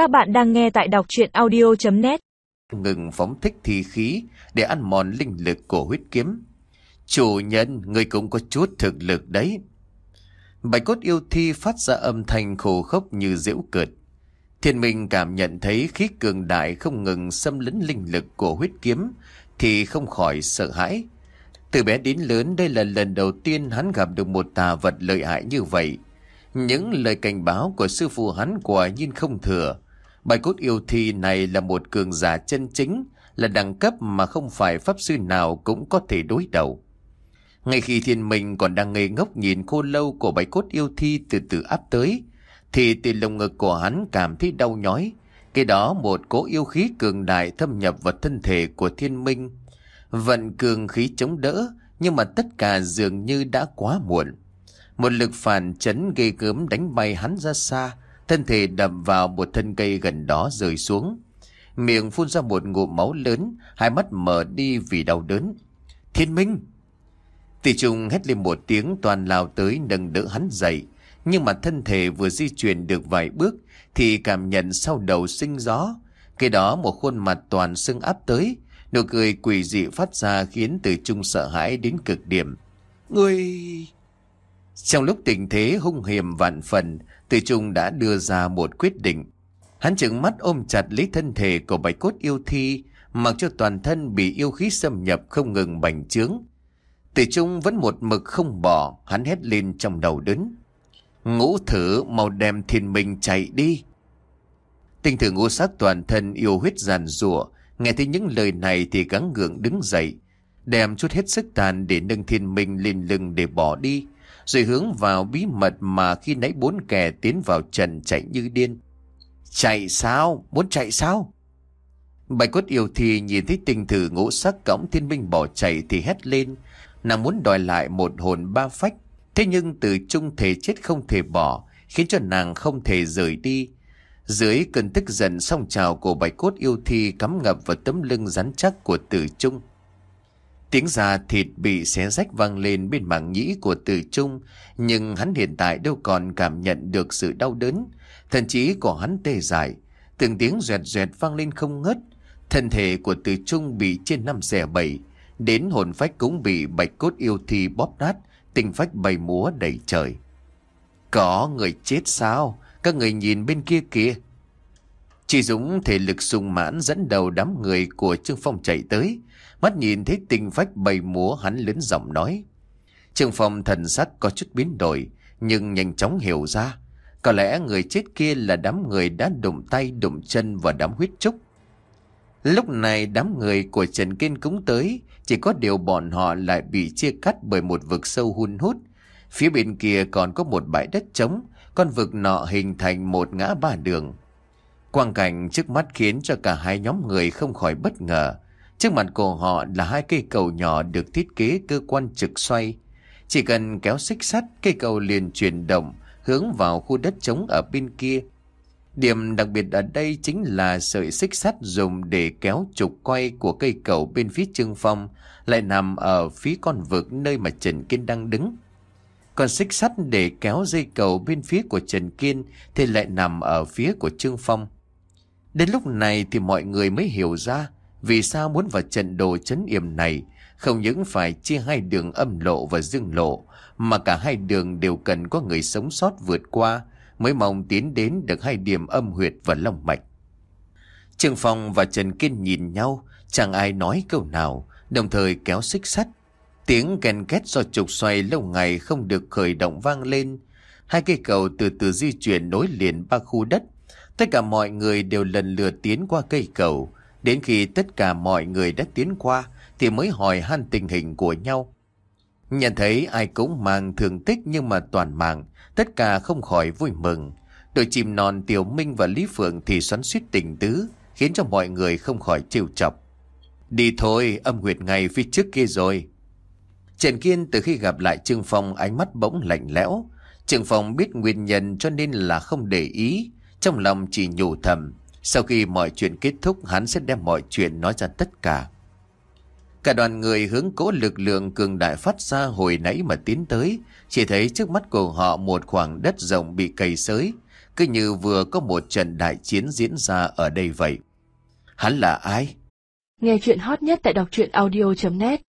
Các bạn đang nghe tại đọc chuyện audio.net Ngừng phóng thích thi khí để ăn mòn linh lực của huyết kiếm. Chủ nhân, người cũng có chút thực lực đấy. Bạch cốt yêu thi phát ra âm thanh khổ khốc như diễu cợt. Thiên minh cảm nhận thấy khí cường đại không ngừng xâm lấn linh lực của huyết kiếm thì không khỏi sợ hãi. Từ bé đến lớn đây là lần đầu tiên hắn gặp được một tà vật lợi hại như vậy. Những lời cảnh báo của sư phụ hắn quả nhiên không thừa. Bài cốt yêu thi này là một cường giả chân chính, là đẳng cấp mà không phải pháp sư nào cũng có thể đối đầu. Ngay khi thiên minh còn đang ngây ngốc nhìn khô lâu của bài cốt yêu thi từ từ áp tới, thì từ lồng ngực của hắn cảm thấy đau nhói. Cái đó một cỗ yêu khí cường đại thâm nhập vào thân thể của thiên minh. Vận cường khí chống đỡ, nhưng mà tất cả dường như đã quá muộn. Một lực phản chấn ghê gớm đánh bay hắn ra xa, thân thể đập vào một thân cây gần đó rơi xuống. Miệng phun ra một ngụm máu lớn, hai mắt mở đi vì đau đớn. Thiên Minh! Tỷ trùng hét lên một tiếng toàn lao tới nâng đỡ hắn dậy. Nhưng mà thân thể vừa di chuyển được vài bước thì cảm nhận sau đầu sinh gió. Cái đó một khuôn mặt toàn sưng áp tới, nụ cười quỷ dị phát ra khiến từ trung sợ hãi đến cực điểm. Người... Trong lúc tình thế hung hiểm vạn phần, Từ Trung đã đưa ra một quyết định. Hắn chừng mắt ôm chặt lấy thân thể của bạch cốt yêu thi, mặc cho toàn thân bị yêu khí xâm nhập không ngừng bành trướng. Từ Trung vẫn một mực không bỏ, hắn hét lên trong đầu đớn. Ngũ thử màu đem thiên minh chạy đi. Tinh thử ngũ sát toàn thân yêu huyết giàn rủa nghe thấy những lời này thì gắng gượng đứng dậy, đem chút hết sức tàn để nâng thiên minh lên lưng để bỏ đi rồi hướng vào bí mật mà khi nãy bốn kẻ tiến vào trần chạy như điên. Chạy sao? Muốn chạy sao? Bạch cốt yêu thì nhìn thấy tình thử ngũ sắc cõng thiên minh bỏ chạy thì hét lên. Nàng muốn đòi lại một hồn ba phách. Thế nhưng từ trung thể chết không thể bỏ, khiến cho nàng không thể rời đi. Dưới cơn tức giận song trào của bạch cốt yêu thi cắm ngập vào tấm lưng rắn chắc của tử trung. Tiếng da thịt bị xé rách vang lên bên mảng nhĩ của tử trung, nhưng hắn hiện tại đâu còn cảm nhận được sự đau đớn. Thần chí của hắn tê dại, từng tiếng rẹt rẹt vang lên không ngớt. Thân thể của tử trung bị trên năm xẻ bảy, đến hồn phách cũng bị bạch cốt yêu thi bóp nát, tình phách bầy múa đầy trời. Có người chết sao? Các người nhìn bên kia kìa. Chị Dũng thể lực sung mãn dẫn đầu đám người của Trương Phong chạy tới, Mắt nhìn thấy tình phách bầy múa hắn lớn giọng nói. Trương Phong thần sắc có chút biến đổi, nhưng nhanh chóng hiểu ra. Có lẽ người chết kia là đám người đã đụng tay đụng chân vào đám huyết trúc. Lúc này đám người của Trần Kiên cúng tới, chỉ có điều bọn họ lại bị chia cắt bởi một vực sâu hun hút. Phía bên kia còn có một bãi đất trống, con vực nọ hình thành một ngã ba đường. Quang cảnh trước mắt khiến cho cả hai nhóm người không khỏi bất ngờ. Trước mặt của họ là hai cây cầu nhỏ được thiết kế cơ quan trực xoay. Chỉ cần kéo xích sắt, cây cầu liền chuyển động, hướng vào khu đất trống ở bên kia. Điểm đặc biệt ở đây chính là sợi xích sắt dùng để kéo trục quay của cây cầu bên phía Trương Phong lại nằm ở phía con vực nơi mà Trần Kiên đang đứng. Còn xích sắt để kéo dây cầu bên phía của Trần Kiên thì lại nằm ở phía của Trương Phong. Đến lúc này thì mọi người mới hiểu ra vì sao muốn vào trận đồ chấn yểm này Không những phải chia hai đường âm lộ và dương lộ, Mà cả hai đường đều cần có người sống sót vượt qua Mới mong tiến đến được hai điểm âm huyệt và long mạch. Trương Phong và Trần Kiên nhìn nhau, Chẳng ai nói câu nào, Đồng thời kéo xích sắt. Tiếng kèn két do trục xoay lâu ngày không được khởi động vang lên. Hai cây cầu từ từ di chuyển nối liền ba khu đất Tất cả mọi người đều lần lượt tiến qua cây cầu Đến khi tất cả mọi người đã tiến qua thì mới hỏi han tình hình của nhau. Nhận thấy ai cũng mang thương tích nhưng mà toàn mạng, tất cả không khỏi vui mừng. Đội chim non Tiểu Minh và Lý Phượng thì xoắn suýt tình tứ, khiến cho mọi người không khỏi trêu chọc. Đi thôi, âm huyệt ngày phía trước kia rồi. Trần Kiên từ khi gặp lại Trương Phong ánh mắt bỗng lạnh lẽo. Trương Phong biết nguyên nhân cho nên là không để ý, trong lòng chỉ nhủ thầm. Sau khi mọi chuyện kết thúc hắn sẽ đem mọi chuyện nói ra tất cả. Cả đoàn người hướng cố lực lượng cường đại phát ra hồi nãy mà tiến tới, chỉ thấy trước mắt của họ một khoảng đất rộng bị cày xới, cứ như vừa có một trận đại chiến diễn ra ở đây vậy. Hắn là ai? Nghe chuyện hot nhất tại đọc truyện audio.net